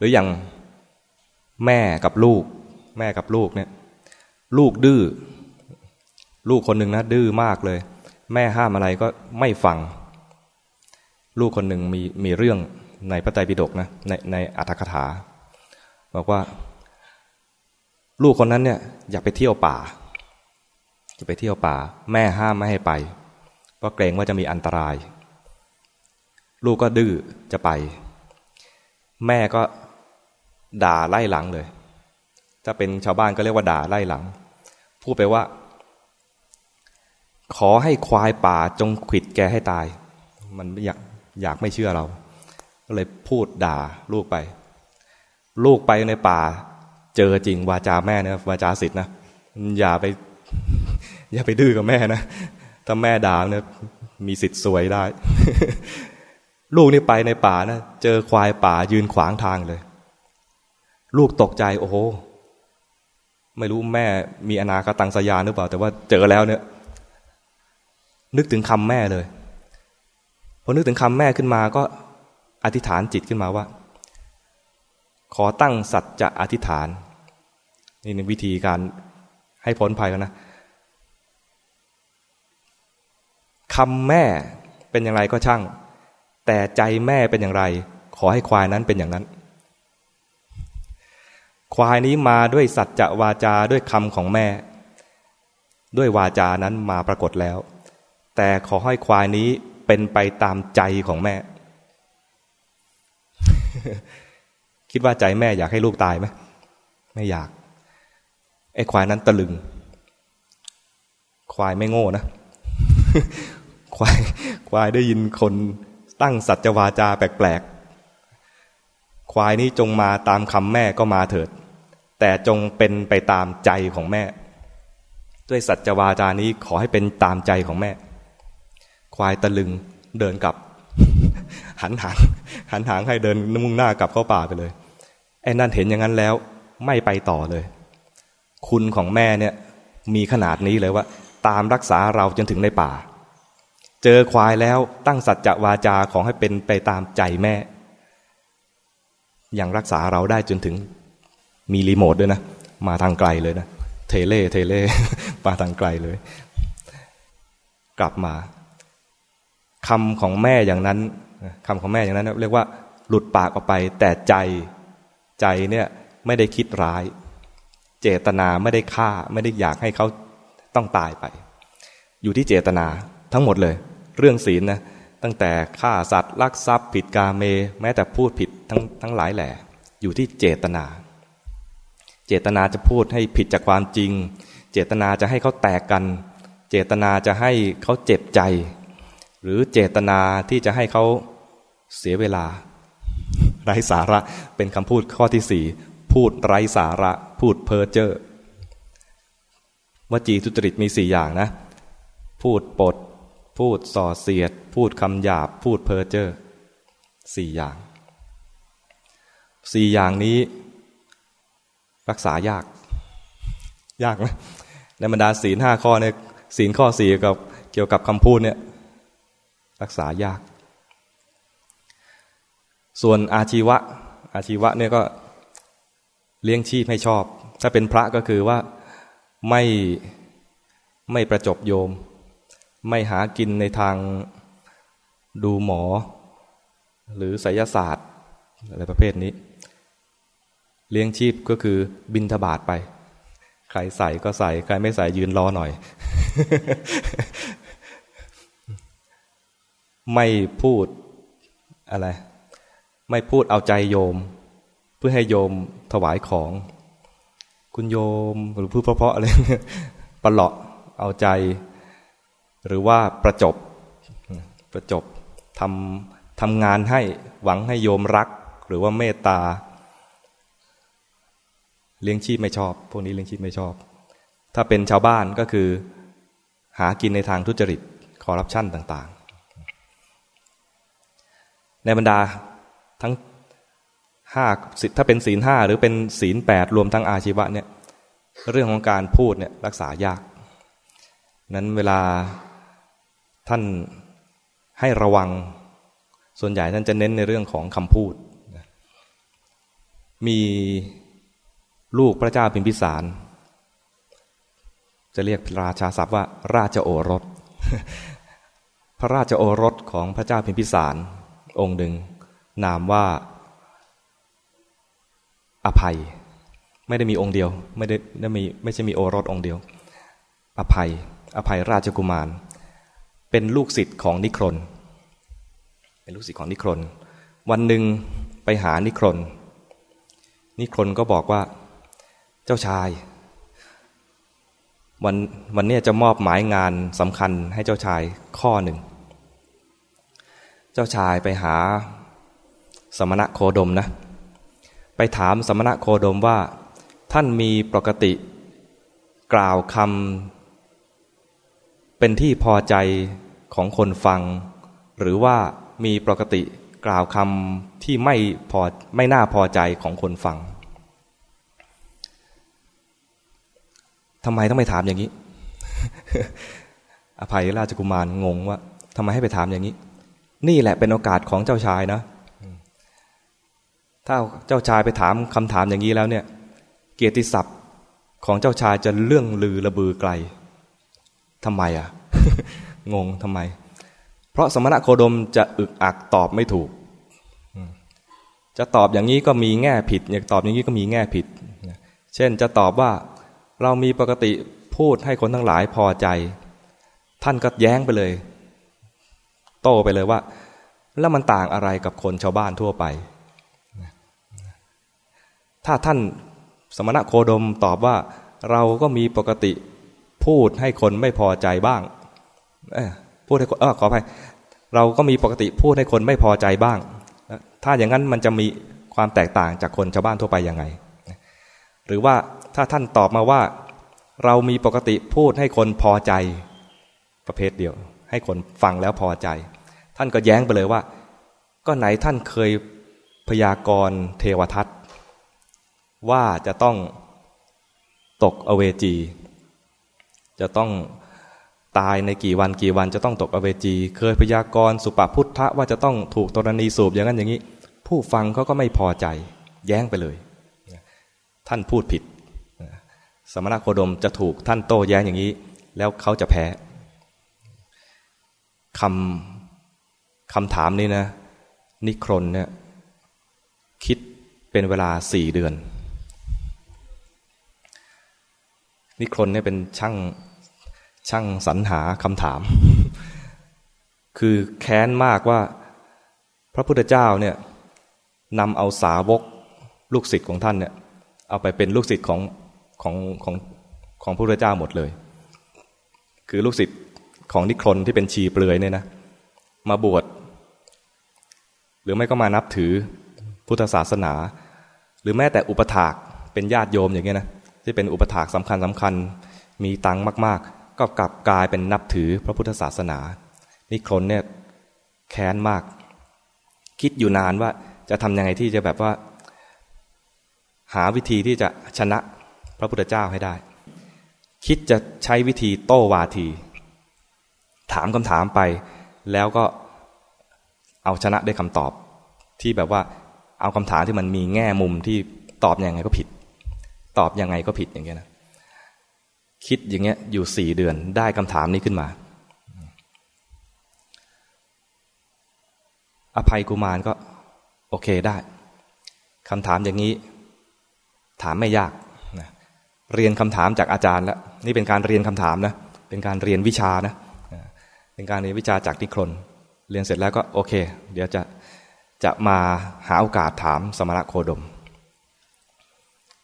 หรืออย่างแม่กับลูก แม่กับลูกเนี่ย ลูกดื้อลูกคนหนึ่งนะดื้อมากเลย แม่ห้ามอะไรก็ไม่ฟัง ลูกคนหนึ่งมีมีเรื่องในพระไตรปิฎกนะในในอัตถกถา บอกว่า ลูกคนนั้นเนี่ย อยากไปเที่ยวป่าจะไปเที่ยวป่า แม่ห้ามไม่ให้ไป เพราะเกรงว่าจะมีอันตราย ลูกก็ดื้อจะไป แม่ก็ ด่าไล่หลังเลย ถ้าเป็นชาวบ้านก็เรียกว่าด่าไล่หลัง พูดไปว่า ขอให้ควายป่าจงขิดแกให้ตาย มันอยากอยากไม่เชื่อเรา ก็เลยพูดด่าลูกไป ลูกไปในป่า เจอจริงวาจาแม่นะวาจาสิทธินะอย่าไป อย่าไปดื้อกับแม่นะถ้าแม่ด่าเนี่ยมีสิทธิ์สวยได้ ลูกนี่ไปในป่านะเจอควายป่ายืนขวางทางเลย ลูกตกใจ โอ้โห ไม่รู้แม่มีอนาคตังสยานหรือเปล่า แต่ว่าเจอแล้วเนี่ย นึกถึงคำแม่เลยพอนึกถึงคำแม่ขึ้นมาก็อธิษฐานจิตขึ้นมาว่า ขอตั้งสัจจะอธิษฐาน นี่ในวิธีการให้พ้นภัยแล้วนะคำแม่เป็นอย่างไรก็ช่าง แต่ใจแม่เป็นอย่างไร ขอให้ควายนั้นเป็นอย่างนั้น ควายนี้มาด้วยสัจจะวาจาด้วยคำของแม่ ด้วยวาจานั้นมาปรากฏแล้ว แต่ขอให้ควายนี้เป็นไปตามใจของแม่ คิดว่าใจแม่อยากให้ลูกตายไหมไม่อยาก ไอ้ควายนั้นตะลึง ควายไม่โง่นะ ควายควายได้ยินคนตั้งสัจวาจาแปลกๆ ควายนี้จงมาตามคำแม่ก็มาเถิด แต่จงเป็นไปตามใจของแม่ ด้วยสัจวาจานี้ขอให้เป็นตามใจของแม่ ควายตะลึงเดินกลับ หันหางหันหางให้เดินมุ่งหน้ากลับเข้าป่าไปเลยไอ้นั่นเห็นอย่างนั้นแล้วไม่ไปต่อเลย คุณของแม่เนี่ยมีขนาดนี้เลยว่า ตามรักษาเราจนถึงในป่า เจอควายแล้วตั้งสัจจะวาจาของให้เป็นไปตามใจแม่ ย่างรักษาเราได้จนถึงมีรีโมทด้วยนะ มาทางไกลเลยนะ เทเล่เทเล่มาทางไกลเลย กลับมาคำของแม่อย่างนั้นคำของแม่อย่างนั้น เรียกว่า หลุดปากออกไป แต่ใจใจเนี่ยไม่ได้คิดร้าย เจตนาไม่ได้ฆ่า ไม่ได้อยากให้เขาต้องตายไป อยู่ที่เจตนาทั้งหมดเลย เรื่องศีลนะตั้งแต่ฆ่าสัตว์ลักทรัพย์ ผิดกาเม แม้แต่พูดผิด ทั้งทั้งหลายแหล่อยู่ที่เจตนา เจตนาจะพูดให้ผิดจากความจริง เจตนาจะให้เขาแตกกัน เจตนาจะให้เขาเจ็บใจ หรือเจตนาที่จะให้เขาเสียเวลา ไร้สาระเป็นคำพูดข้อที่สี่พูดไร้สาระพูดเพ้อเจ้อวจีทุจริตมีสี่อย่างนะ พูดปด พูดส่อเสียด พูดคำหยาบ พูดเพ้อเจ้อสี่อย่าง สี่อย่างนี้รักษายาก ยากไหมในบรรดาศีลห้าข้อเนี่ยศีลข้อสี่กับเกี่ยวกับคำพูดเนี่ยรักษายาก ส่วนอาชีวะ อาชีวะเนี่ยก็เลี้ยงชีพให้ชอบ ถ้าเป็นพระก็คือว่าไม่ไม่ประจบโยม ไม่หากินในทางดูหมอ หรือไสยศาสตร์อะไรประเภทนี้ เลี้ยงชีพก็คือบินทบาทไป ใครใส่ก็ใส่ ใครไม่ใส่ยืนรอหน่อย ไม่พูดอะไร ไม่พูดเอาใจโยม เพื่อให้โยมถวายของ คุณโยมหรือพูดเพราะๆอะไรประหลาะเอาใจ หรือว่าประจบ ประจบทำทำงานให้หวังให้โยมรัก หรือว่าเมตตา เลี้ยงชีพไม่ชอบ พวกนี้เลี้ยงชีพไม่ชอบ ถ้าเป็นชาวบ้านก็คือ หากินในทางทุจริตคอร์รัปชันต่างๆ ในบรรดาทั้งห้าถ้าเป็นศีลห้าหรือเป็นศีลแปดรวมทั้งอาชีวะเนี่ยเรื่องของการพูดเนี่ยรักษายาก นั้นเวลาท่านให้ระวัง ส่วนใหญ่ท่านจะเน้นในเรื่องของคำพูด มี ลูกพระเจ้าพิมพิสาร จะเรียกราชาศัพท์ว่า ราชโอรส พระราชโอรสของพระเจ้าพิมพิสาร องค์หนึ่ง นามว่า อภัย ไม่ได้มีองค์เดียว ไม่ได้ไม่มีไม่ใช่มีโอรสองค์เดียว อภัย อภัยราชกุมาร เป็นลูกศิษย์ของนิครนเป็นลูกศิษย์ของนิครนวันหนึ่งไปหานิครนนิครนก็บอกว่า เจ้าชาย วันวันนี้จะมอบหมายงานสำคัญให้เจ้าชายข้อหนึ่ง เจ้าชายไปหาสมณะโคดมนะ ไปถามสมณะโคดมว่า ท่านมีปกติ กล่าวคำเป็นที่พอใจของคนฟัง หรือว่ามีปกติกล่าวคำที่ไม่พอไม่น่าพอใจของคนฟัง ทำไมต้องไปถามอย่างนี้ อภัยราชกุมาร งงว่าทำไมให้ไปถามอย่างนี้ นี่แหละเป็นโอกาสของเจ้าชายนะ ถ้าเจ้าชายไปถามคำถามอย่างนี้แล้วเนี่ย เกียรติศัพท์ของเจ้าชายจะเรื่องลือระบือไกลทำไมอะ งงทำไม เพราะสมณะโคดมจะอึกอักตอบไม่ถูก จะตอบอย่างนี้ก็มีแง่ผิดอยากตอบอย่างนี้ก็มีแง่ผิด เช่นจะตอบว่า เรามีปกติพูดให้คนทั้งหลายพอใจ ท่านก็แย้งไปเลย โต้ไปเลยว่า แล้วมันต่างอะไรกับคนชาวบ้านทั่วไป ถ้าท่านสมณะโคดมตอบว่า เราก็มีปกติพูดให้คนไม่พอใจบ้างพูดให้เออขออภัยเราก็มีปกติพูดให้คนไม่พอใจบ้าง ถ้าอย่างนั้นมันจะมีความแตกต่างจากคนชาวบ้านทั่วไปยังไง หรือว่าถ้าท่านตอบมาว่า เรามีปกติพูดให้คนพอใจ ประเภทเดียว ให้คนฟังแล้วพอใจ ท่านก็แย้งไปเลยว่า ก็ไหนท่านเคยพยากรณ์เทวทัตว่าจะต้องตกอเวจี จะต้องตายในกี่วันกี่วันจะต้องตกอเวจี เคยพยากรณ์สุปพุทธะว่าจะต้องถูกตรณีสูบอย่างนั้นอย่างนี้ ผู้ฟังเขาก็ไม่พอใจ แย้งไปเลย ท่านพูดผิด สมณโคดมจะถูกท่านโต้แย้งอย่างนี้ แล้วเขาจะแพ้คำคำถามนี้นะ นิครนเนี่ยคิดเป็นเวลาสี่เดือน นิครนเนี่ยเป็นช่างช่างสรรหาคำถาม คือแค้นมากว่า พระพุทธเจ้าเนี่ยนำเอาสาวกลูกศิษย์ของท่านเนี่ย เอาไปเป็นลูกศิษย์ของของของของพระพุทธเจ้าหมดเลย คือลูกศิษย์ของนิครนที่เป็นชีเปลือยเนี่ยนะ มาบวชหรือไม่ก็มานับถือพุทธศาสนา หรือแม้แต่อุปถากเป็นญาติโยมอย่างเงี้ยนะที่เป็นอุปถากสำคัญสำคัญมีตังมาก ๆ ก็กลับกลายเป็นนับถือพระพุทธศาสนา นิครนเนี่ยแค้นมาก คิดอยู่นานว่าจะทำยังไงที่จะแบบว่า หาวิธีที่จะชนะพระพุทธเจ้าให้ได้ คิดจะใช้วิธีโต้วาที ถามคำถามไปแล้วก็เอาชนะได้คำตอบ ที่แบบว่าเอาคำถามที่มันมีแง่มุมที่ตอบอยังไงก็ผิด ตอบยังไงก็ผิดอย่างเงี้ยนะคิดอย่างเงี้ยอยู่สี่เดือนได้คำถามนี้ขึ้นมา อภัยกุมารก็ โอเคได้คำถามอย่างนี้ ถามไม่ยากเรียนคำถามจากอาจารย์แล้วนี่เป็นการเรียนคำถามนะเป็นการเรียนวิชานะเป็นการเรียนวิชาจากนิครนเรียนเสร็จแล้วก็โอเค เดี๋ยวจะจะมาหาโอกาสถามสมณะโคดม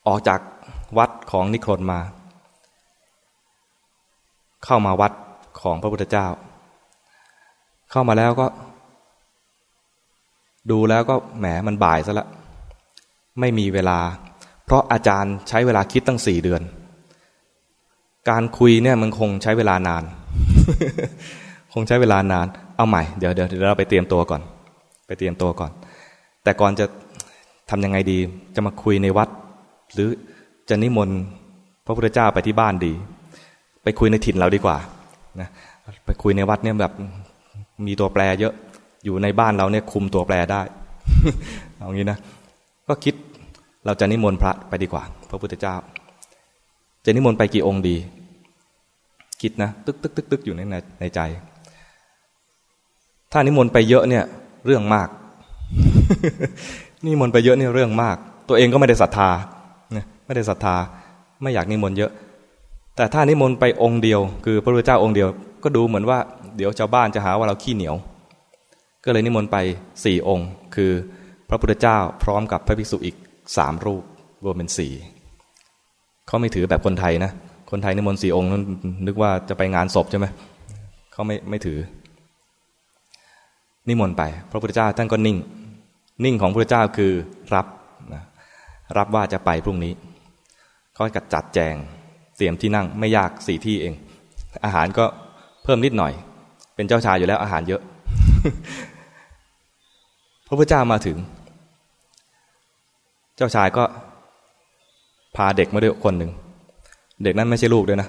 ออกจากวัดของนิครนมา เข้ามาวัดของพระพุทธเจ้า เข้ามาแล้วก็ ดูแล้วก็แหมมันบ่ายซะละ ไม่มีเวลา เพราะอาจารย์ใช้เวลาคิดตั้งสี่เดือน การคุยเนี่ยมันคงใช้เวลานาน คงใช้เวลานาน เอาใหม่ เดี๋ยวเดี๋ยวเราไปเตรียมตัวก่อน ไปเตรียมตัวก่อน แต่ก่อนจะทำยังไงดี จะมาคุยในวัด หรือจะนิมนต์พระพุทธเจ้าไปที่บ้านดี ไปคุยในถิ่นเราดีกว่านะไปคุยในวัดเนี่ยแบบมีตัวแปรเยอะ อยู่ในบ้านเราเนี่ยคุมตัวแปรได้ เอางี้นะ ก็คิด เราจะนิมนต์พระไปดีกว่า พระพุทธเจ้า จะนิมนต์ไปกี่องค์ดี คิดนะ ตึกตึกตึกตึกอยู่ในในใจ ถ้านิมนต์ไปเยอะเนี่ย เรื่องมาก นิมนต์ไปเยอะเนี่ยเรื่องมาก ตัวเองก็ไม่ได้ศรัทธาไม่ได้ศรัทธา ไม่อยากนิมนต์เยอะ แต่ถ้านิมนต์ไปองค์เดียว คือพระพุทธเจ้าองค์เดียว ก็ดูเหมือนว่า เดี๋ยวชาวบ้านจะหาว่าเราขี้เหนียว ก็เลยนิมนต์ไปสี่องค์ คือพระพุทธเจ้าพร้อมกับพระภิกษุอีก สามรูปรวมเป็นสี่เขาไม่ถือแบบคนไทยนะ คนไทยนิมนต์สี่องค์นึกว่าจะไปงานศพใช่ไหมเขาไม่ไม่ถือ นิมนต์ไป พระพุทธเจ้าท่านก็นิ่ง นิ่งของพระพุทธเจ้าคือรับนะรับว่าจะไปพรุ่งนี้ก็กัดจัดแจงเตรียมที่นั่งไม่ยากสี่ที่เอง อาหารก็เพิ่มนิดหน่อย เป็นเจ้าชายอยู่แล้วอาหารเยอะ พระพุทธเจ้ามาถึง เจ้าชายก็พาเด็กมาด้วยคนหนึ่ง เด็กนั้นไม่ใช่ลูกด้วยนะ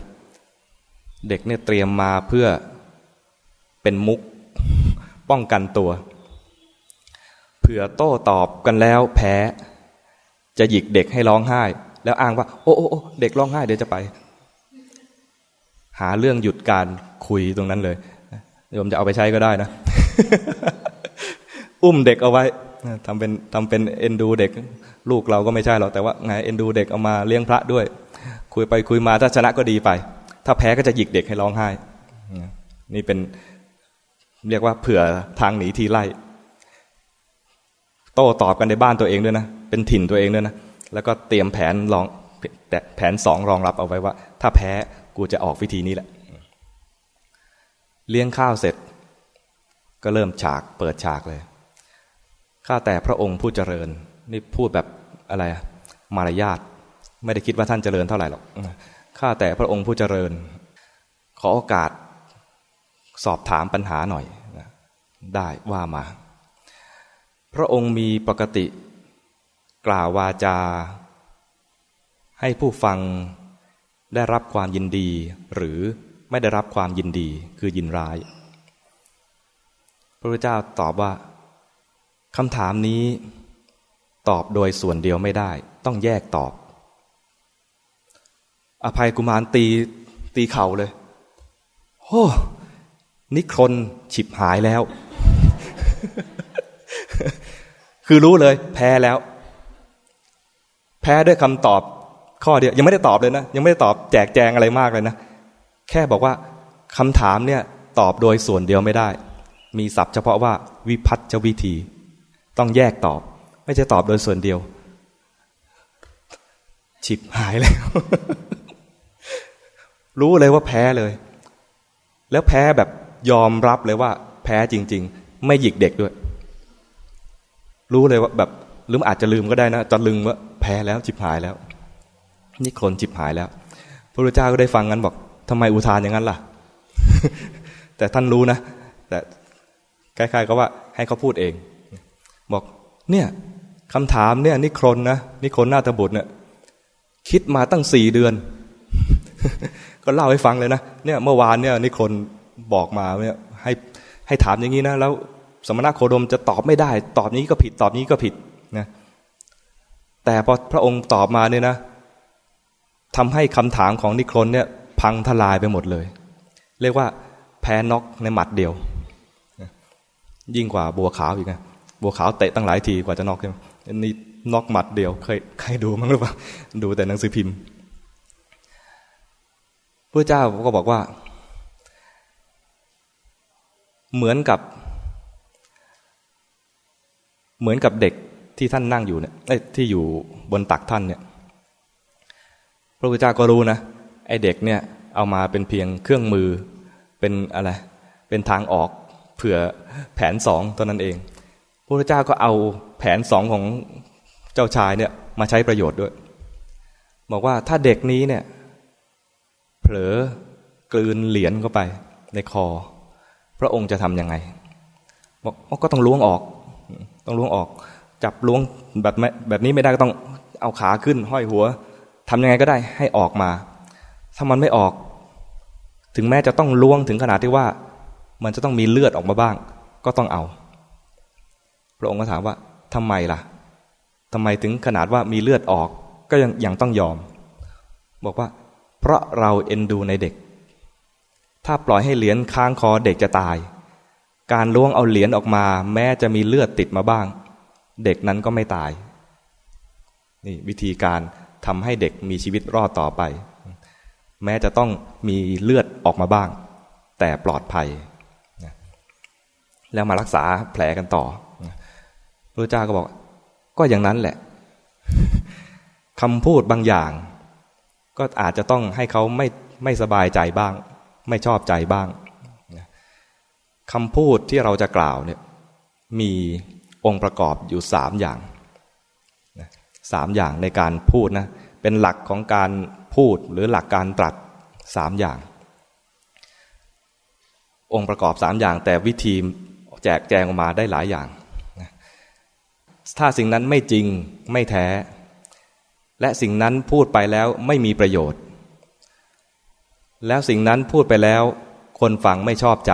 เด็กเนี่ยเตรียมมาเพื่อเป็นมุกป้องกันตัว เผื่อโต้ตอบกันแล้วแพ้ จะหยิกเด็กให้ร้องไห้ แล้วอ้างว่า โอ้โอ้เด็กร้องไห้เดี๋ยวจะไป หาเรื่องหยุดการคุยตรงนั้นเลยโยมจะเอาไปใช้ก็ได้นะ อุ้มเด็กเอาไว้ ทำเป็นทำเป็นเอ็นดูเด็ก ลูกเราก็ไม่ใช่หรอกแต่ว่าไงเอ็นดูเด็กเอามาเลี้ยงพระด้วย คุยไปคุยมาถ้าชนะก็ดีไป ถ้าแพ้ก็จะหยิกเด็กให้ร้องไห้ นี่เป็นเรียกว่าเผื่อทางหนีทีไล่ โต้ตอบกันในบ้านตัวเองด้วยนะ เป็นถิ่นตัวเองด้วยนะ แล้วก็เตรียมแผนรองแผนสองรองรับเอาไว้ว่า ถ้าแพ้กูจะออกวิธีนี้แหละ เลี้ยงข้าวเสร็จ ก็เริ่มฉากเปิดฉากเลย ข้าแต่พระองค์ผู้เจริญ นี่พูดแบบอะไรมารยาทไม่ได้คิดว่าท่านเจริญเท่าไหร่หรอกข้าแต่พระองค์ผู้เจริญ ขอโอกาสสอบถามปัญหาหน่อยได้ว่ามา พระองค์มีปกติกล่าววาจา ให้ผู้ฟังได้รับความยินดี หรือไม่ได้รับความยินดีคือยินร้าย พระพุทธเจ้าตอบว่า คำถามนี้ตอบโดยส่วนเดียวไม่ได้ ต้องแยกตอบ อภัยกุมารตีตีเข่าเลยโอ้นิครนฉิบหายแล้ว คือรู้เลย แพ้แล้ว แพ้ด้วยคำตอบ ข้อเดียว ยังไม่ได้ตอบเลยนะ ยังไม่ได้ตอบแจกแจงอะไรมากเลยนะ แค่บอกว่าคำถามเนี่ย ตอบโดยส่วนเดียวไม่ได้ มีศัพท์เฉพาะว่า วิพัฒจวิธี ต้องแยกตอบ ไม่ใช่ตอบโดยส่วนเดียวฉิบหายแล้ว รู้เลยว่าแพ้เลย แล้วแพ้แบบยอมรับเลยว่า แพ้จริง ๆ ไม่หยิกเด็กด้วย รู้เลยว่าแบบหรืออาจจะลืมก็ได้นะจะลืมว่าแพ้แล้วจิบหายแล้ว นี่คนจิบหายแล้ว พระพุทธเจ้าก็ได้ฟังงั้นบอกทำไมอุทานอย่างนั้นล่ะ แต่ท่านรู้นะแต่คล้ายๆก็ว่าให้เขาพูดเอง บอกเนี่ยคำถามเนี่ยนิครนนะนิครนนาตบุตรเนี่ยคิดมาตั้งสี่เดือน ก็เล่าให้ฟังเลยนะเนี่ยเมื่อวานเนี่ยนิครนบอกมาเนี่ยให้ให้ถามอย่างนี้นะแล้วสมณะโคดมจะตอบไม่ได้ ตอบนี้ก็ผิด ตอบนี้ก็ผิดนะแต่พอพระองค์ตอบมาเนี่ยนะทำให้คำถามของนิครนเนี่ยพังทลายไปหมดเลย เรียกว่าแพ้น็อกในหมัดเดียว ยิ่งกว่าบัวขาวอีกนะ บัวขาวเตะตั้งหลายทีกว่าจะน็อกใช่ไหมนี่น็อกหมัดเดียวเคยใครดูมั้งหรือเปล่าดูแต่หนังสือพิมพ์พระเจ้าก็บอกว่า เหมือนกับ เหมือนกับเด็กที่ท่านนั่งอยู่เนี่ยที่อยู่บนตักท่านเนี่ย พระพุทธเจ้าก็รู้นะไอเด็กเนี่ยเอามาเป็นเพียงเครื่องมือเป็นอะไร เป็นทางออกเผื่อแผนสองตัวนั้นเอง พระพุทธเจ้าก็เอาแผนสองของเจ้าชายเนี่ยมาใช้ประโยชน์ด้วย บอกว่าถ้าเด็กนี้เนี่ย เผลอกลืนเหรียญเข้าไปในคอ พระองค์จะทำยังไงบอกก็ต้องล้วงออก ต้องล้วงออก จับล้วงแบบแบบนี้ไม่ได้ก็ต้องเอาขาขึ้น ห้อยหัวทำยังไงก็ได้ให้ออกมา ถ้ามันไม่ออก ถึงแม้จะต้องล้วงถึงขนาดที่ว่า มันจะต้องมีเลือดออกมาบ้าง ก็ต้องเอา พระองค์ก็ถามว่าทำไมล่ะทำทำไมถึงขนาดว่ามีเลือดออกก็ยังยังต้องยอม บอกว่า เพราะเราเอ็นดูในเด็ก ถ้าปล่อยให้เหรียญค้างคอเด็กจะตาย การล้วงเอาเหรียญออกมา แม้จะมีเลือดติดมาบ้าง เด็กนั้นก็ไม่ตาย นี่วิธีการทำให้เด็กมีชีวิตรอดต่อไป แม้จะต้องมีเลือดออกมาบ้าง แต่ปลอดภัย แล้วมารักษาแผลกันต่อ พระเจ้าก็บอก ก็อย่างนั้นแหละคำพูดบางอย่าง ก็อาจจะต้องให้เขาไม่ไม่สบายใจบ้าง ไม่ชอบใจบ้างคำพูดที่เราจะกล่าวเนี่ยมีองค์ประกอบอยู่สามอย่างสามอย่างในการพูดนะเป็นหลักของการพูดหรือหลักการตรัสสามอย่าง องค์ประกอบสามอย่างแต่วิธีแจกแจงออกมาได้หลายอย่าง ถ้าสิ่งนั้นไม่จริงไม่แท้ และสิ่งนั้นพูดไปแล้วไม่มีประโยชน์ แล้วสิ่งนั้นพูดไปแล้ว คนฟังไม่ชอบใจ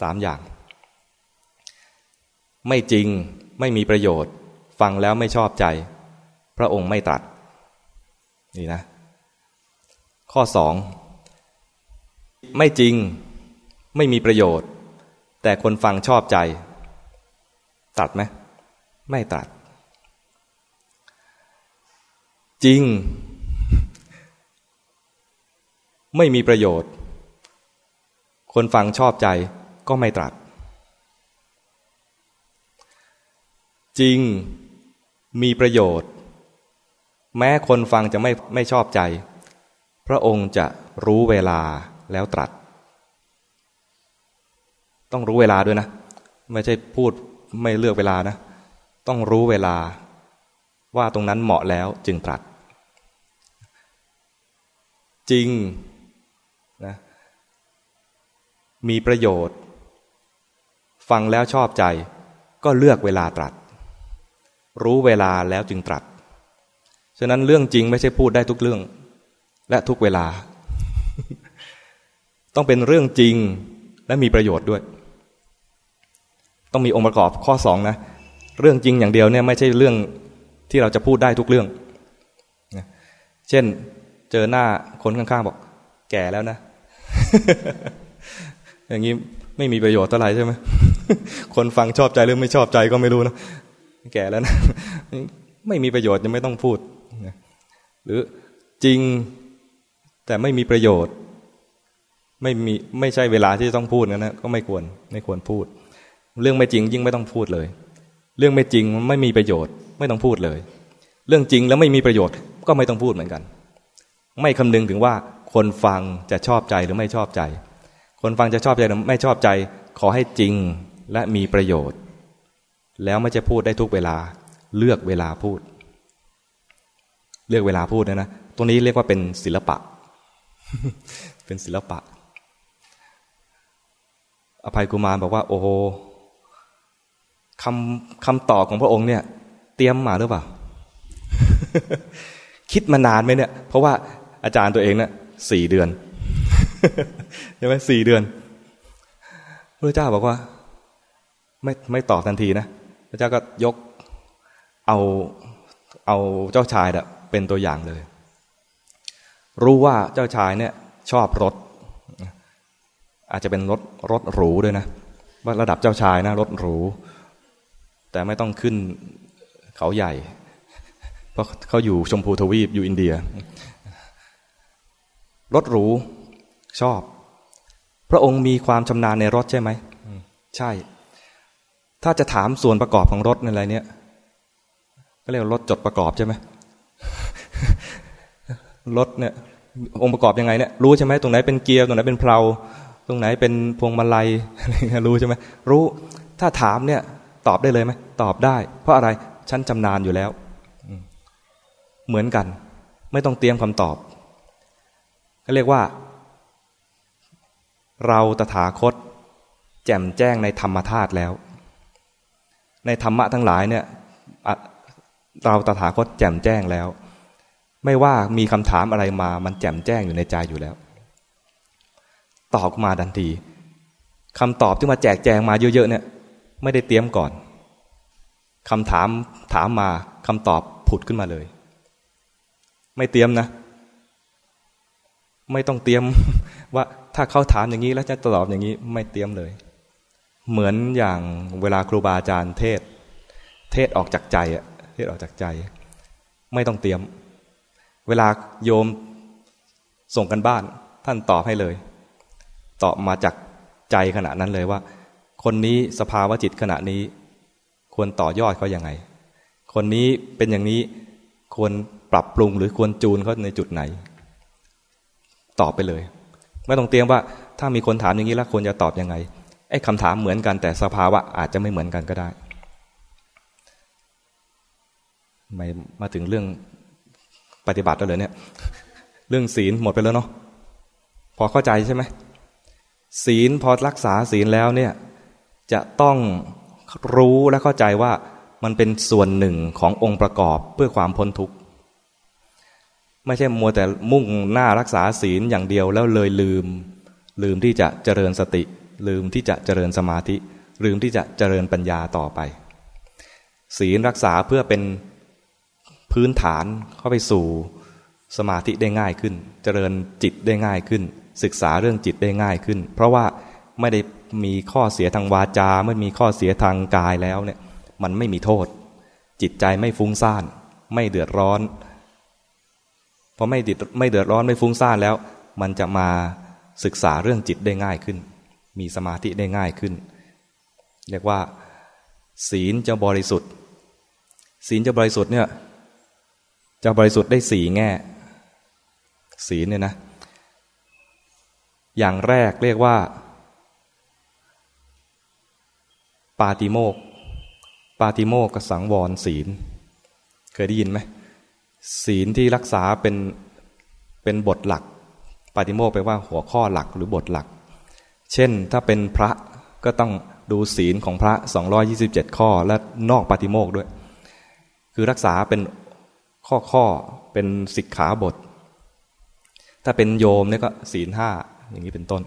สามอย่าง ไม่จริงไม่มีประโยชน์ ฟังแล้วไม่ชอบใจ พระองค์ไม่ตรัสนี่นะ ข้อสองไม่จริงไม่มีประโยชน์ แต่คนฟังชอบใจ ตัดไหม ไม่ตัดจริง ไม่มีประโยชน์ คนฟังชอบใจก็ไม่ตรัส จริงมีประโยชน์ แม้คนฟังจะไม่ไม่ชอบใจ พระองค์จะรู้เวลาแล้วตรัส ต้องรู้เวลาด้วยนะ ไม่ใช่พูดไม่เลือกเวลานะ ต้องรู้เวลาว่าตรงนั้นเหมาะแล้วจึงตรัส จริงนะมีประโยชน์ ฟังแล้วชอบใจ ก็เลือกเวลาตรัส รู้เวลาแล้วจึงตรัส ฉะนั้นเรื่องจริงไม่ใช่พูดได้ทุกเรื่อง และทุกเวลา ต้องเป็นเรื่องจริงและมีประโยชน์ด้วย ต้องมีองค์ประกอบข้อสองนะ เรื่องจริงอย่างเดียวเนี่ยไม่ใช่เรื่องที่เราจะพูดได้ทุกเรื่อง เช่นเจอหน้าคนข้างๆบอก แก่แล้วนะ อย่างนี้ไม่มีประโยชน์เท่าไหร่ใช่ไหมคนฟังชอบใจหรือไม่ชอบใจก็ไม่รู้นะแก่แล้วนะ ไม่มีประโยชน์ยังไม่ต้องพูด หรือจริงแต่ไม่มีประโยชน์ ไม่มีไม่ใช่เวลาที่ต้องพูดนะก็ไม่ควรไม่ควรพูด เรื่องไม่จริงยิ่งไม่ต้องพูดเลย เรื่องไม่จริงไม่มีประโยชน์ ไม่ต้องพูดเลย เรื่องจริงแล้วไม่มีประโยชน์ก็ไม่ต้องพูดเหมือนกัน ไม่คำนึงถึงว่าคนฟังจะชอบใจหรือไม่ชอบใจ คนฟังจะชอบใจหรือไม่ชอบใจ ขอให้จริงและมีประโยชน์ แล้วไม่จะพูดได้ทุกเวลา เลือกเวลาพูด เลือกเวลาพูดนะนะตรงนี้เรียกว่าเป็นศิลปะ เป็นศิลปะ อภัยกุมารบอกว่า โอ้โห คำคำตอบของพระองค์เนี่ย เตรียมมาหรือเปล่า คิดมานานไหมเนี่ย เพราะว่าอาจารย์ตัวเองเนี่ยสี่เดือนใช่ไหมสี่เดือนพระเจ้าบอกว่า ไม่ไม่ตอบทันทีนะพระเจ้าก็ยกเอาเอาเจ้าชายเป็นตัวอย่างเลย รู้ว่าเจ้าชายเนี่ย ชอบรถ อาจจะเป็นรถรถหรูด้วยนะว่าระดับเจ้าชายนะรถหรู แต่ไม่ต้องขึ้นเขาใหญ่ เพราะเขาอยู่ชมพูทวีปอยู่อินเดีย รถหรูชอบ พระองค์มีความชำนาญในรถใช่ไหม ใช่ ถ้าจะถามส่วนประกอบของรถในอะไรเนี้ยก็เรียกรถจดประกอบใช่ไหมรถเนี่ยองค์ประกอบยังไงเนี่ยรู้ใช่ไหมตรงไหนเป็นเกียร์ตรงไหนเป็นเพลาตรงไหนเป็นพวงมาลัยรู้ใช่ไหมรู้ถ้าถามเนี่ยตอบได้เลยไหม ตอบได้ เพราะอะไรฉันจำนานอยู่แล้ว เหมือนกัน ไม่ต้องเตรียมคำตอบก็เรียกว่า เราตถาคต แจ่มแจ้งในธรรมธาตุแล้ว ในธรรมะทั้งหลายเนี่ยเราตถาคตแจ่มแจ้งแล้ว ไม่ว่ามีคำถามอะไรมา มันแจ่มแจ้งอยู่ในใจอยู่แล้ว ตอบมาดันทีคำตอบที่มาแจกแจงมาเยอะๆเนี่ย ไม่ได้เตรียมก่อน คำถามถามมาคำตอบผุดขึ้นมาเลย ไม่เตรียมนะ ไม่ต้องเตรียมว่าถ้าเขาถามอย่างนี้แล้วจะตอบอย่างนี้ไม่เตรียมเลย เหมือนอย่างเวลาครูบาอาจารย์เทศ เทศออกจากใจอะเทศออกจากใจ ไม่ต้องเตรียม เวลาโยมส่งกันบ้าน ท่านตอบให้เลย ตอบมาจากใจขณะนั้นเลยว่า คนนี้สภาวะจิตขณะนี้ ควรต่อยอดเขาอย่างไง คนนี้เป็นอย่างนี้ควรปรับปรุงหรือควรจูนเขาในจุดไหน ตอบไปเลย ไม่ต้องเตรียมว่าถ้ามีคนถามอย่างนี้แล้วควรจะตอบยังไงไอ้คำถามเหมือนกันแต่สภาวะอาจจะไม่เหมือนกันก็ได้ไม่มาถึงเรื่องปฏิบัติแล้วเลยเนี่ย เรื่องศีลหมดไปแล้วเนาะพอเข้าใจใช่ไหมศีลพอรักษาศีลแล้วเนี่ย จะต้อง รู้และเข้าใจว่ามันเป็นส่วนหนึ่งขององค์ประกอบเพื่อความพ้นทุกข์ไม่ใช่มัวแต่มุ่งหน้ารักษาศีลอย่างเดียวแล้วเลยลืม ลืมที่จะเจริญสติ ลืมที่จะเจริญสมาธิ ลืมที่จะเจริญปัญญาต่อไป ศีลรักษาเพื่อเป็นพื้นฐานเข้าไปสู่สมาธิได้ง่ายขึ้น เจริญจิตได้ง่ายขึ้น ศึกษาเรื่องจิตได้ง่ายขึ้น เพราะว่าไม่ได้ มีข้อเสียทางวาจาไม่มีข้อเสียทางกายแล้วเนี่ย มันไม่มีโทษ จิตใจไม่ฟุ้งซ่าน ไม่เดือดร้อนพอไม่ดิดไม่เดือดร้อนไม่ฟุ้งซ่านแล้ว มันจะมาศึกษาเรื่องจิตได้ง่ายขึ้น มีสมาธิได้ง่ายขึ้น เรียกว่า ศีลจะบริสุทธิ์ ศีลจะบริสุทธิ์เนี่ยจะบริสุทธิ์ได้สี่แง่ ศีลเนี่ยนะ อย่างแรกเรียกว่า ปาติโมก ปาติโมกกับสังวรศีล เคยได้ยินไหมศีลที่รักษาเป็นเป็นบทหลัก ปาติโมกแปลว่าหัวข้อหลักหรือบทหลัก เช่นถ้าเป็นพระก็ต้องดูศีลของพระ 227 ข้อและนอกปาติโมกด้วย คือรักษาเป็นข้อข้อเป็นสิกขาบท ถ้าเป็นโยมเนี่ยก็ศีลห้าอย่างนี้เป็นต้น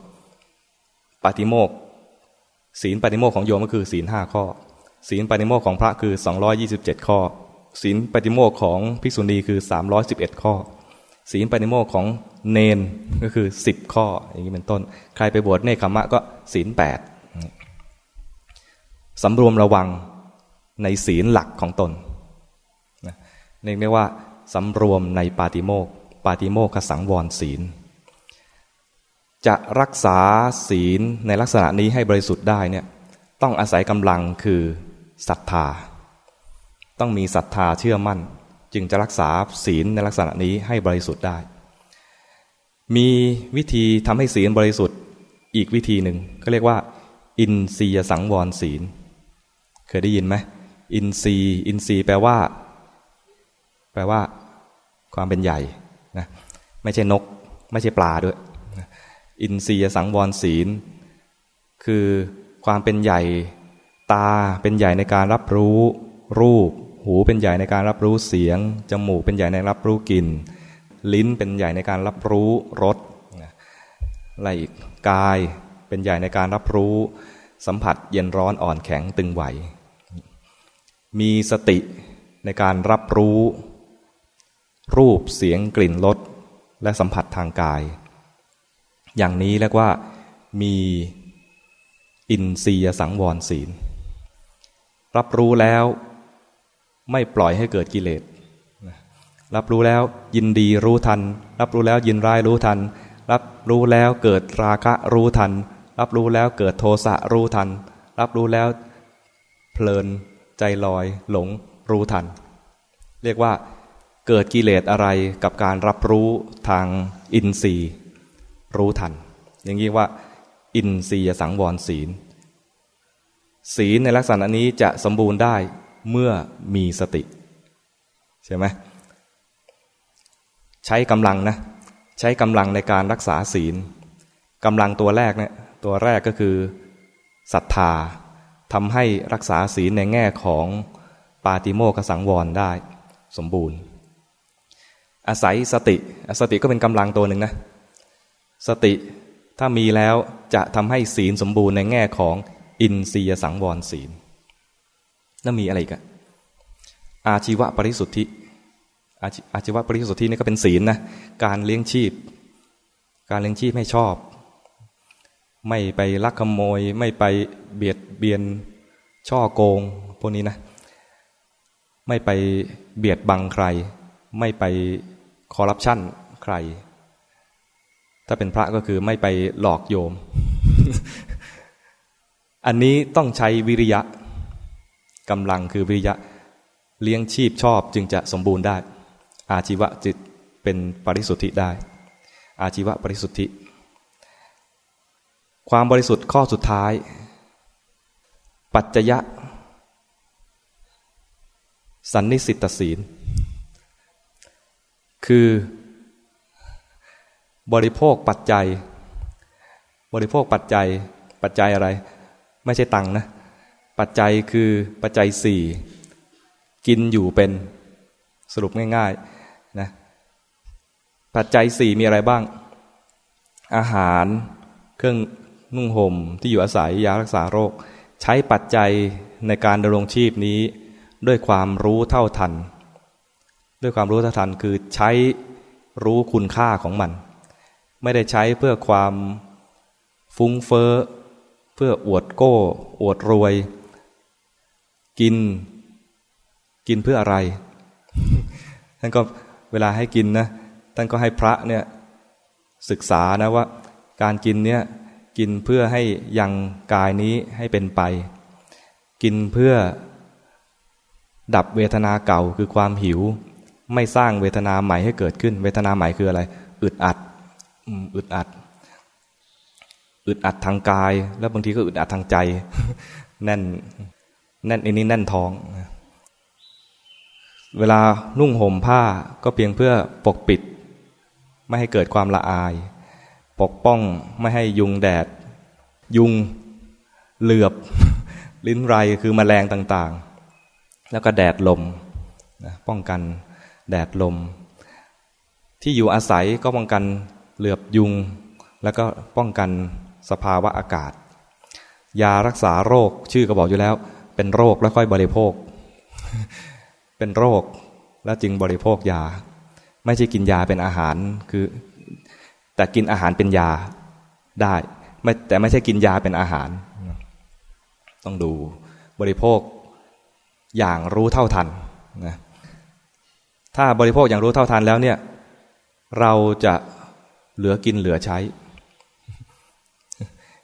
ปาติโมก ศีลปาติโมกของโยมก็คือศีลห้าข้อ ศีลปาติโมกของพระคือ 227 ข้อ ศีลปฏิโมกของภิกษุณีคือสามร้อยสิบเอ็ดข้อ ศีลปฏิโมกของเนนก็คือสิบข้อ อย่างนี้เป็นต้น ใครไปบวชเนคขมะก็ศีลแปดสำรวมระวังในศีลหลักของตนเรียกได้ว่าสำรวมในปาติโมกปาติโมกขสังวรศีล จะรักษาศีลในลักษณะนี้ให้บริสุทธิ์ได้เนี่ยต้องอาศัยกำลังคือศรัทธา ต้องมีศรัทธาเชื่อมั่น จึงจะรักษาศีลในลักษณะนี้ให้บริสุทธิ์ได้ มีวิธีทำให้ศีลบริสุทธิ์อีกวิธีหนึ่งก็เรียกว่า อินทรียสังวรศีล เคยได้ยินไหมอินทรีย์อินทรีย์แปลว่า แปลว่า ความเป็นใหญ่นะไม่ใช่นก ไม่ใช่ปลาด้วย อินทรียสังวรศีล คือความเป็นใหญ่ ตาเป็นใหญ่ในการรับรู้ รูป หูเป็นใหญ่ในการรับรู้เสียง จมูกเป็นใหญ่ในรับรู้กลิ่น ลิ้นเป็นใหญ่ในการรับรู้รสอะไรอีกกายเป็นใหญ่ในการรับรู้ สัมผัสเย็นร้อนอ่อนแข็งตึงไหว มีสติในการรับรู้ รูปเสียงกลิ่นรสและสัมผัสทางกาย อย่างนี้เรียกว่ามีอินทรียสังวรศีล รับรู้แล้วไม่ปล่อยให้เกิดกิเลสรับรู้แล้วยินดีรู้ทัน รับรู้แล้วยินร้ายรู้ทัน รับรู้แล้วเกิดราคะรู้ทัน รับรู้แล้วเกิดโทสะรู้ทัน รับรู้แล้วเพลินใจลอย หลงรู้ทัน เรียกว่าเกิดกิเลสอะไรกับการรับรู้ทางอินทรีย์ รู้ทัน อย่างนี้ว่า อินทรียสังวรศีล ศีลในลักษณะนี้จะสมบูรณ์ได้เมื่อมีสติ ใช่ไหมใช้กำลังนะ ใช้กำลังในการรักษาศีลกำลังตัวแรกเนี่ยตัวแรกก็คือศรัทธาทำให้รักษาศีลในแง่ของปาติโมกสังวรได้สมบูรณ์ อาศัยสติสติก็เป็นกำลังตัวหนึ่งนะ สติถ้ามีแล้วจะทำให้ศีลสมบูรณ์ในแง่ของอินทรียสังวรศีลแล้วมีอะไรกันอาชีวะปริสุทธิอาชีวะบริสุทธินี่ก็เป็นศีลนะการเลี้ยงชีพ การเลี้ยงชีพให้ชอบ ไม่ไปลักขโมย ไม่ไปเบียดเบียนช่อโกงพวกนี้นะ ไม่ไปเบียดบังใคร ไม่ไปคอร์รัปชันใคร ถ้าเป็นพระก็คือไม่ไปหลอกโยม อันนี้ต้องใช้วิริยะกำลังคือวิริยะ เลี้ยงชีพชอบจึงจะสมบูรณ์ได้ อาชีวะจิตเป็นปริสุทธิได้ อาชีวะปริสุทธิ ความบริสุทธิ์ข้อสุดท้าย ปัจจยะ สันนิสิตศีล คือ บริโภคปัจจัย บริโภคปัจจัย ปัจจัยอะไร ไม่ใช่ตังนะ ปัจจัยคือปัจจัยสี่กินอยู่เป็นสรุปง่ายๆนะปัจจัยสี่มีอะไรบ้าง อาหารเครื่องนุ่งห่มที่อยู่อาศัยยารักษาโรค ใช้ปัจจัยในการดำรงชีพนี้ ด้วยความรู้เท่าทัน ด้วยความรู้เท่าทันคือใช้รู้คุณค่าของมัน ไม่ได้ใช้เพื่อความฟุ้งเฟ้อ เพื่ออวดโก้ อวดรวย กิน กินเพื่ออะไร ท่านก็เวลาให้กินนะ ท่านก็ให้พระเนี่ยศึกษานะว่า การกินเนี่ยกินเพื่อให้ยังกายนี้ให้เป็นไป กินเพื่อดับเวทนาเก่าคือความหิว ไม่สร้างเวทนาใหม่ให้เกิดขึ้น เวทนาใหม่คืออะไร อึดอัด อึดอัด อึดอัดทางกาย แล้วบางทีก็อึดอัดทางใจ แน่น แน่นอันนี้แน่นท้อง เวลานุ่งห่มผ้าก็เพียงเพื่อปกปิด ไม่ให้เกิดความละอาย ปกป้องไม่ให้ยุงแดด ยุงเหลือบ ลิ้นไรคือมแมลงต่างๆ แล้วก็แดดลมป้องกันแดดลม ที่อยู่อาศัยก็ป้องกัน เหลือบยุง แล้วก็ป้องกันสภาวะอากาศ ยารักษาโรคชื่อก็บอกอยู่แล้ว เป็นโรคแล้วค่อยบริโภค เป็นโรคแล้วจึงบริโภคยา ไม่ใช่กินยาเป็นอาหารคือ แต่กินอาหารเป็นยาได้ไม่แต่ไม่ใช่กินยาเป็นอาหาร ต้องดูบริโภคอย่างรู้เท่าทันนะถ้าบริโภคอย่างรู้เท่าทันแล้วเนี่ย เราจะ เหลือกินเหลือใช้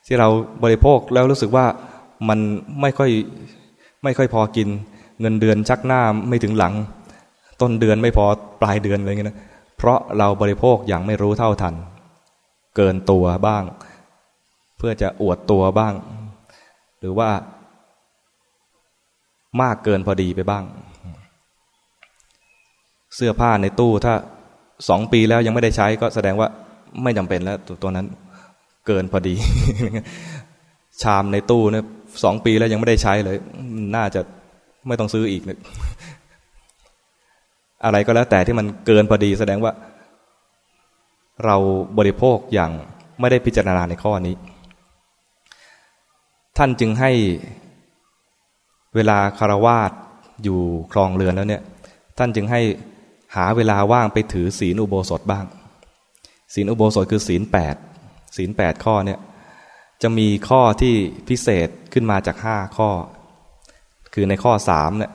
ที่เราบริโภคแล้วรู้สึกว่ามันไม่ค่อยไม่ค่อยพอกิน เงินเดือนชักหน้าไม่ถึงหลัง ต้นเดือนไม่พอปลายเดือนอะไรเงี้ยนะเพราะเราบริโภคอย่างไม่รู้เท่าทัน เกินตัวบ้าง เพื่อจะอวดตัวบ้าง หรือว่ามากเกินพอดีไปบ้าง เสื้อผ้าในตู้ถ้าสองปีแล้วยังไม่ได้ใช้ก็แสดงว่า ไม่จำเป็นแล้วตัวนั้นเกินพอดี ชามในตู้เนี่ยสองปีแล้วยังไม่ได้ใช้เลย น่าจะไม่ต้องซื้ออีกอะไรก็แล้วแต่ที่มันเกินพอดีแสดงว่า เราบริโภคอย่างไม่ได้พิจารณาในข้อนี้ ท่านจึงให้เวลาคารวาสอยู่ครองเรือนแล้วเนี่ย ท่านจึงให้หาเวลาว่างไปถือศีลอุโบสถบ้าง ศีลอุโบสถคือศีลแปดศีลแปดข้อเนี่ยจะมีข้อที่พิเศษขึ้นมาจากห้าข้อ คือในข้อสามเนี่ย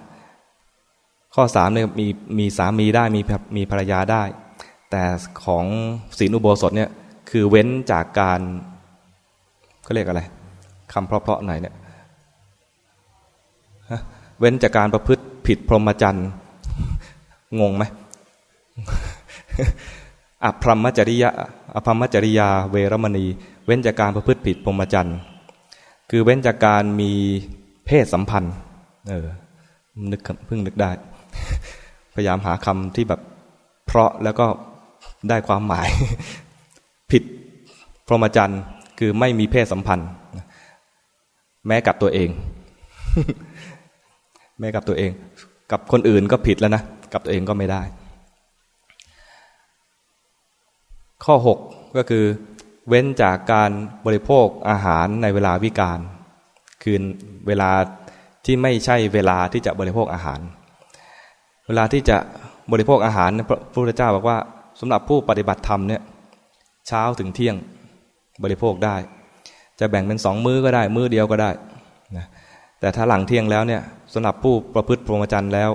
ข้อสามเนี่ยมีมีสามีได้มีมีภรรยาได้ แต่ของศีลอุโบสถเนี่ยคือเว้นจากการเขาเรียกอะไรคำเพราะๆหน่อยเนี่ยเว้นจากการประพฤติผิดพรหมจรรย์งงไหม อภรรมจริยาอภรรมจริยาเวรมณี เว้นจากการประพฤติผิดพรหมจรรย์คือเว้นจากการมีเพศสัมพันธ์ เออนึกเพิ่งนึกได้ พยายามหาคำที่แบบเพราะแล้วก็ได้ความหมาย ผิดพรหมจรรย์คือไม่มีเพศสัมพันธ์ แม้กับตัวเอง แม้กับตัวเอง กับคนอื่นก็ผิดแล้วนะ กับตัวเองก็ไม่ได้ ข้อหกก็คือ เว้นจากการบริโภคอาหารในเวลาวิการคืนเวลาที่ไม่ใช่เวลาที่จะบริโภคอาหาร เวลาที่จะบริโภคอาหารพระพุทธเจ้าบอกว่าสำหรับผู้ปฏิบัติธรรมเนี่ยเช้าถึงเที่ยงบริโภคได้ จะแบ่งเป็นสองมื้อก็ได้ มื้อเดียวก็ได้นะแต่ถ้าหลังเที่ยงแล้วเนี่ยสำหรับผู้ประพฤติพรหมจรรย์แล้ว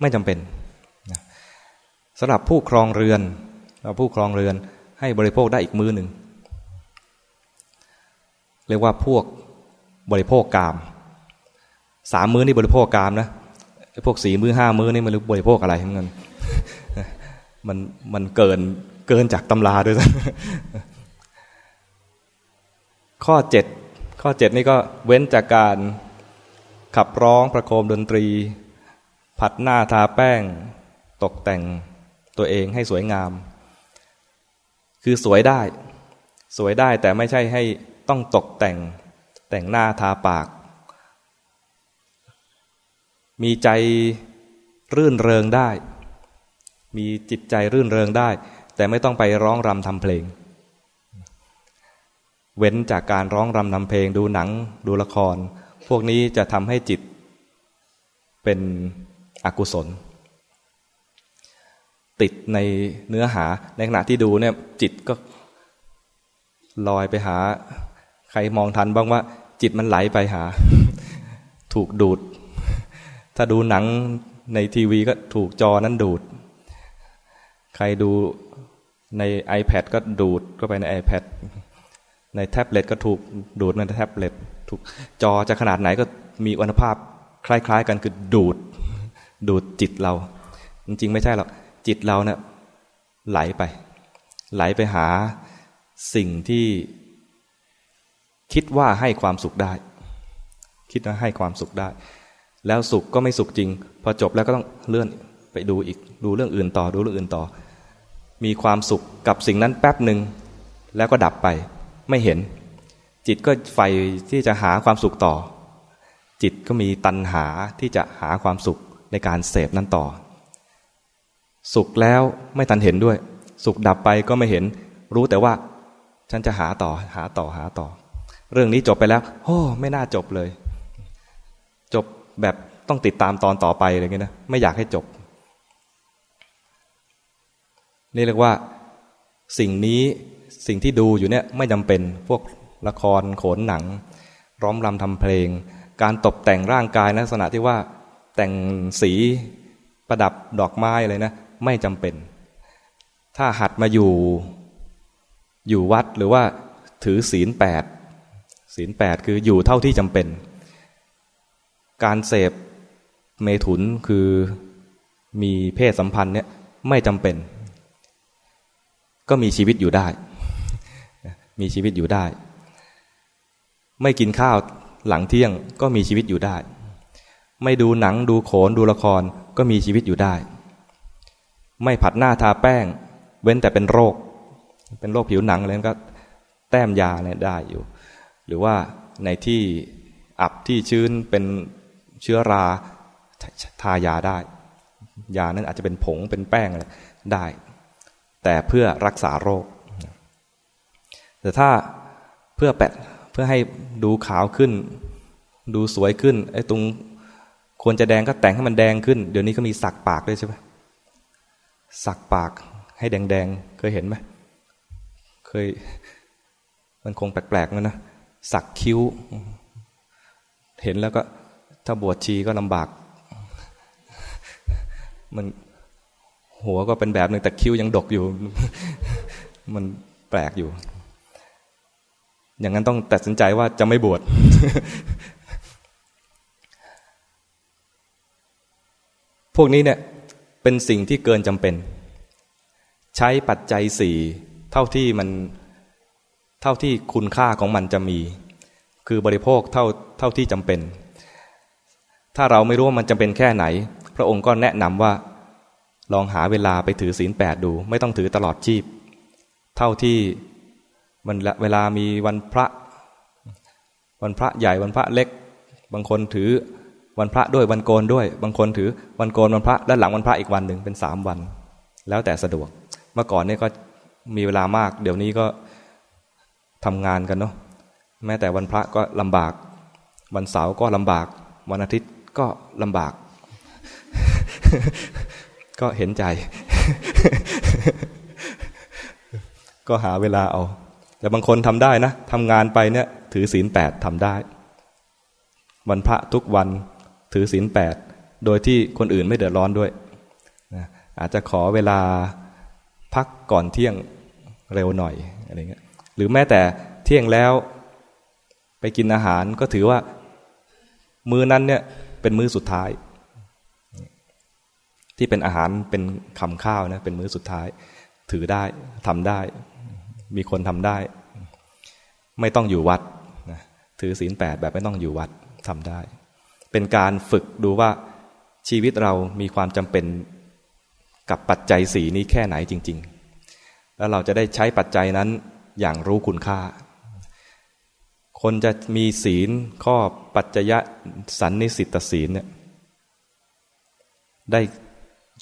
ไม่จำเป็นนะสำหรับผู้ครองเรือน ผู้ครองเรือนให้บริโภคได้อีกมือหนึ่ง เรียกว่าพวกบริโภคกามสามมื้อนี่บริโภคกามนะพวกสี่มื้อห้ามื้อนี่มันรู้บริโภคอะไรเหมือนกันมันมันเกินเกินจากตำราด้วยซ้ข้อเจ็ดข้อเจ็ดนี่ก็เว้นจากการขับร้องประโคมดนตรี ผัดหน้าทาแป้ง ตกแต่งตัวเองให้สวยงาม คือสวยได้ สวยได้แต่ไม่ใช่ให้ต้องตกแต่งแต่งหน้าทาปาก มีใจรื่นเริงได้ มีจิตใจรื่นเริงได้ แต่ไม่ต้องไปร้องรำทำเพลง เว้นจากการร้องรำทำเพลงดูหนังดูละคร พวกนี้จะทำให้จิตเป็นอกุศล ติดในเนื้อหาในขณะที่ดูเนี่ย จิตก็ลอยไปหา ใครมองทันบ้างว่า จิตมันไหลไปหา ถูกดูด ถ้าดูหนังในทีวีก็ถูกจอนั้นดูด ใครดูใน iPad ก็ดูดก็ไปใน iPad ในแท็บเล็ตก็ถูกดูดในแท็บเล็ตถูกจอจะขนาดไหนก็มีอุณภาพคล้าย ๆ กันคือดูด ดูดจิตเรา จริง ๆ ไม่ใช่หรอก จิตเราเนะี่ยไหลไป ไหลไปหาสิ่งที่คิดว่าให้ความสุขได้ คิดว่าให้ความสุขได้ แล้วสุขก็ไม่สุขจริง พอจบแล้วก็ต้องเลื่อนไปดูอีกดูเรื่องอื่นต่อ ดูเรื่องอื่นต่อ มีความสุขกับสิ่งนั้นแป๊บหนึ่งแล้วก็ดับไป ไม่เห็น จิตก็ไฟที่จะหาความสุขต่อ จิตก็มีตัณหาที่จะหาความสุขในการเสพนั้นต่อ สุขแล้วไม่ทันเห็นด้วย สุขดับไปก็ไม่เห็น รู้แต่ว่า ฉันจะหาต่อหาต่อหาต่อ เรื่องนี้จบไปแล้วโอ้ไม่น่าจบเลย จบแบบต้องติดตามตอนต่อไปอะไรเงี้ยนะไม่อยากให้จบ นี่เรียกว่า สิ่งนี้สิ่งที่ดูอยู่เนี่ยไม่จำเป็นพวกละครโขนหนัง ร้อมรำทำเพลง การตกแต่งร่างกายลักษณะที่ว่าแต่งสีประดับดอกไม้อะไรนะ ไม่จำเป็น ถ้าหัดมาอยู่อยู่วัดหรือว่าถือศีลแปดศีลแปดคืออยู่เท่าที่จำเป็น การเสพเมถุนคือมีเพศสัมพันธ์เนี่ยไม่จำเป็น ก็มีชีวิตอยู่ได้ มีชีวิตอยู่ได้ ไม่กินข้าวหลังเที่ยงก็มีชีวิตอยู่ได้ ไม่ดูหนังดูโขนดูละครก็มีชีวิตอยู่ได้ ไม่ผัดหน้าทาแป้ง เว้นแต่เป็นโรค เป็นโรคผิวหนังอะไรก็แต้มยาเนี่ยได้อยู่ หรือว่าในที่อับที่ชื้นเป็นเชื้อราทายาได้ ยานั้นอาจจะเป็นผงเป็นแป้งอะไรได้ แต่เพื่อรักษาโรค แต่ถ้าเพื่อแปะเพื่อให้ดูขาวขึ้น ดูสวยขึ้นไอ้ตรงควรจะแดงก็แต่งให้มันแดงขึ้น เดี๋ยวนี้ก็มีสักปากด้วยใช่ไหม สักปากให้แดงๆ เคยเห็นไหมเคย มันคงแปลกๆนะนะ สักคิ้ว เห็นแล้วก็ ถ้าบวชชีก็ลำบาก มันหัวก็เป็นแบบหนึ่งแต่คิ้วยังดกอยู่ มันแปลกอยู่ อย่างนั้นต้องตัดสินใจว่าจะไม่บวชพวกนี้เนี่ย เป็นสิ่งที่เกินจำเป็น ใช้ปัจจัยสี่เท่าที่มันเท่าที่คุณค่าของมันจะมี คือบริโภคเท่าเท่าที่จำเป็น ถ้าเราไม่รู้ว่ามันจำเป็นแค่ไหน พระองค์ก็แนะนำว่า ลองหาเวลาไปถือศีลแปดดู ไม่ต้องถือตลอดชีพ เท่าที่มันเวลามีวันพระ วันพระใหญ่วันพระเล็ก บางคนถือ วันพระด้วยวันโกนด้วย บางคนถือวันโกนวันพระด้านหลังวันพระอีกวันหนึ่งเป็นสามวัน แล้วแต่สะดวก เมื่อก่อนเนี่ยก็มีเวลามาก เดี๋ยวนี้ก็ทำงานกันเนาะแม้แต่วันพระก็ลำบาก วันเสาร์ก็ลำบาก วันอาทิตย์ก็ลำบาก ก็เห็นใจ ก็หาเวลาเอาแต่บางคนทำได้นะทำงานไปเนี่ยถือศีลแปดทำได้ วันพระทุกวัน ถือศีลแปดโดยที่คนอื่นไม่เดือดร้อนด้วยนะอาจจะขอเวลาพักก่อนเที่ยงเร็วหน่อยอะไรเงี้ยหรือแม้แต่เที่ยงแล้วไปกินอาหารก็ถือว่า มื้อนั้นเนี่ยเป็นมื้อสุดท้าย ที่เป็นอาหารเป็นคำข้าวนะเป็นมื้อสุดท้าย ถือได้ทำได้ มีคนทำได้ ไม่ต้องอยู่วัดนะถือศีลแปดแบบไม่ต้องอยู่วัดทำได้ เป็นการฝึกดูว่าชีวิตเรามีความจำเป็นกับปัจจัยสีนี้แค่ไหนจริง ๆ แล้วเราจะได้ใช้ปัจจัยนั้นอย่างรู้คุณค่า คนจะมีศีลข้อปัจจยสันนิสิตศีลเนี่ยได้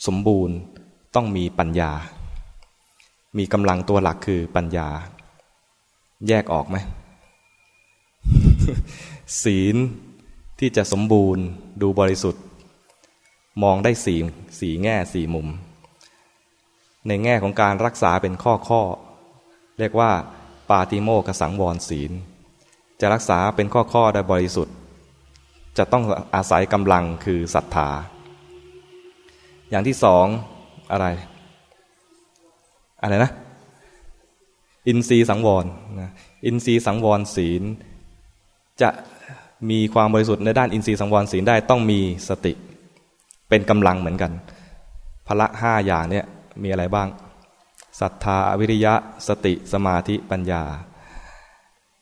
สมบูรณ์ต้องมีปัญญา มีกำลังตัวหลักคือปัญญา แยกออกไหม ศีล ที่จะสมบูรณ์ดูบริสุทธิ์ มองได้สี่สี่แง่สี่มุม ในแง่ของการรักษาเป็นข้อข้อ เรียกว่า ปาติโมกสังวรศีล จะรักษาเป็นข้อข้อได้บริสุทธิ์ จะต้องอาศัยกำลังคือศรัทธา อย่างที่สองอะไร อะไรนะ อินทรีสังวรนะอินทรีสังวรศีลจะ มีความบริสุทธิ์ในด้านอินทรีย์สังวรศีลได้ต้องมีสติ เป็นกำลังเหมือนกันพละห้าอย่างเนี่ยมีอะไรบ้างศรัทธาวิริยะสติสมาธิปัญญา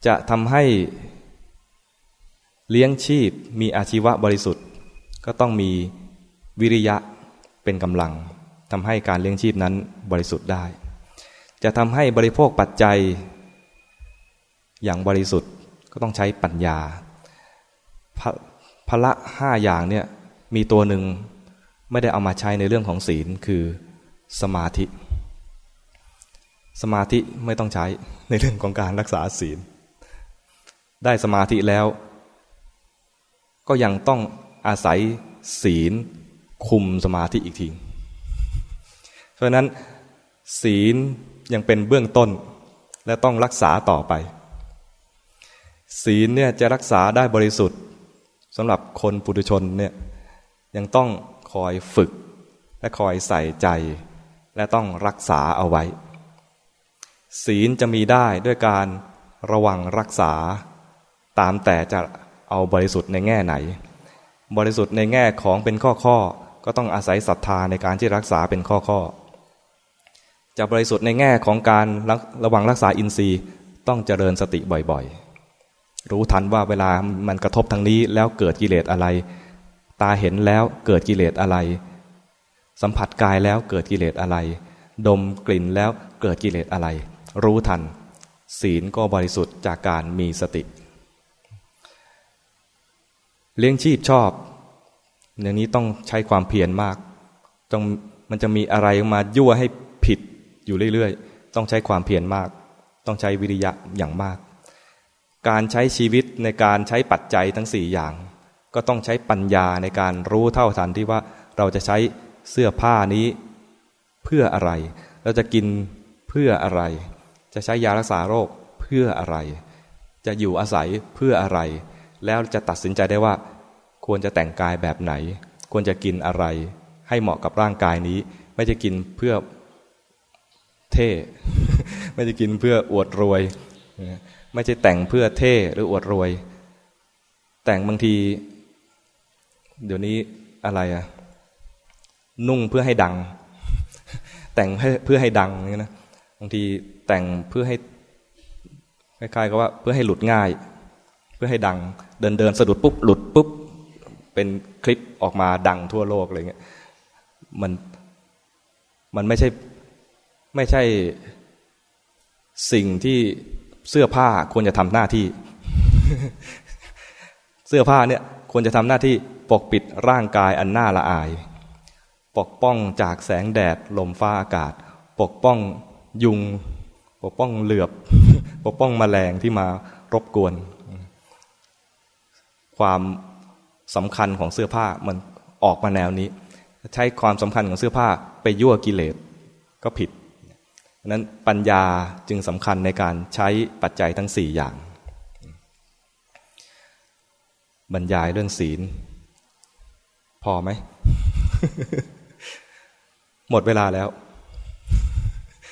จะทำให้เลี้ยงชีพมีอาชีวะบริสุทธิ์ ก็ต้องมีวิริยะเป็นกำลังทำให้การเลี้ยงชีพนั้นบริสุทธิ์ได้ จะทำให้บริโภคปัจจัยอย่างบริสุทธิ์ก็ต้องใช้ปัญญา พละห้าอย่างเนี่ยมีตัวหนึ่งไม่ได้เอามาใช้ในเรื่องของศีลคือสมาธิ สมาธิไม่ต้องใช้ในเรื่องของการรักษาศีล ได้สมาธิแล้ว ก็ยังต้องอาศัยศีลคุมสมาธิอีกทีเพราะนั้นศีลยังเป็นเบื้องต้นและต้องรักษาต่อไป ศีลเนี่ยจะรักษาได้บริสุทธิ์ สำหรับคนปุถุชนเนี่ยยังต้องคอยฝึก และคอยใส่ใจ และต้องรักษาเอาไว้ ศีลจะมีได้ด้วยการระวังรักษา ตามแต่จะเอาบริสุทธิ์ในแง่ไหน บริสุทธิ์ในแง่ของเป็นข้อข้อก็ต้องอาศัยศรัทธาในการที่รักษาเป็นข้อข้อจะบริสุทธิ์ในแง่ของการระวังรักษาอินทรีย์ต้องเจริญสติบ่อยๆ รู้ทันว่าเวลามันกระทบทางนี้แล้วเกิดกิเลสอะไร ตาเห็นแล้วเกิดกิเลสอะไร สัมผัสกายแล้วเกิดกิเลสอะไร ดมกลิ่นแล้วเกิดกิเลสอะไร รู้ทัน ศีลก็บริสุทธิ์จากการมีสติ เลี้ยงชีพชอบอย่างนี้ต้องใช้ความเพียรมาก ต้องมันจะมีอะไรมายั่วให้ผิดอยู่เรื่อยๆ ต้องใช้ความเพียรมาก ต้องใช้วิริยะอย่างมาก การใช้ชีวิตในการใช้ปัจจัยทั้งสี่อย่าง ก็ต้องใช้ปัญญาในการรู้เท่าทันที่ว่าเราจะใช้เสื้อผ้านี้เพื่ออะไร เราจะกินเพื่ออะไร จะใช้ยารักษาโรคเพื่ออะไร จะอยู่อาศัยเพื่ออะไร แล้วจะตัดสินใจได้ว่า ควรจะแต่งกายแบบไหน ควรจะกินอะไร ให้เหมาะกับร่างกายนี้ ไม่จะกินเพื่อเท่ ไม่จะกินเพื่ออวดรวย ไม่ใช่แต่งเพื่อเท่หรืออวดรวย แต่งบางที เดี๋ยวนี้อะไรอะนุ่งเพื่อให้ดัง แต่งเพื่อให้ดังนี่นะบางทีแต่งเพื่อให้คล้ายๆกับว่าเพื่อให้หลุดง่าย เพื่อให้ดัง เดินเดินสะดุดปุ๊บหลุดปุ๊บเป็นคลิปออกมาดังทั่วโลกอะไรเงี้ยมันมันไม่ใช่ไม่ใช่สิ่งที่ เสื้อผ้าควรจะทำหน้าที่ เสื้อผ้าเนี่ยควรจะทำหน้าที่ปกปิดร่างกายอันน่าละอาย ปกป้องจากแสงแดดลมฟ้าอากาศ ปกป้องยุง ปกป้องเหลือบ ปกป้องมแมลงที่มารบกวน ความสำคัญของเสื้อผ้ามันออกมาแนวนี้ ใช้ความสำคัญของเสื้อผ้าไปยั่วกิเลสก็ผิด นั้นปัญญาจึงสำคัญในการใช้ปัจจัยทั้งสี่อย่าง บรรยายเรื่องศีล พอไหม หมดเวลาแล้ว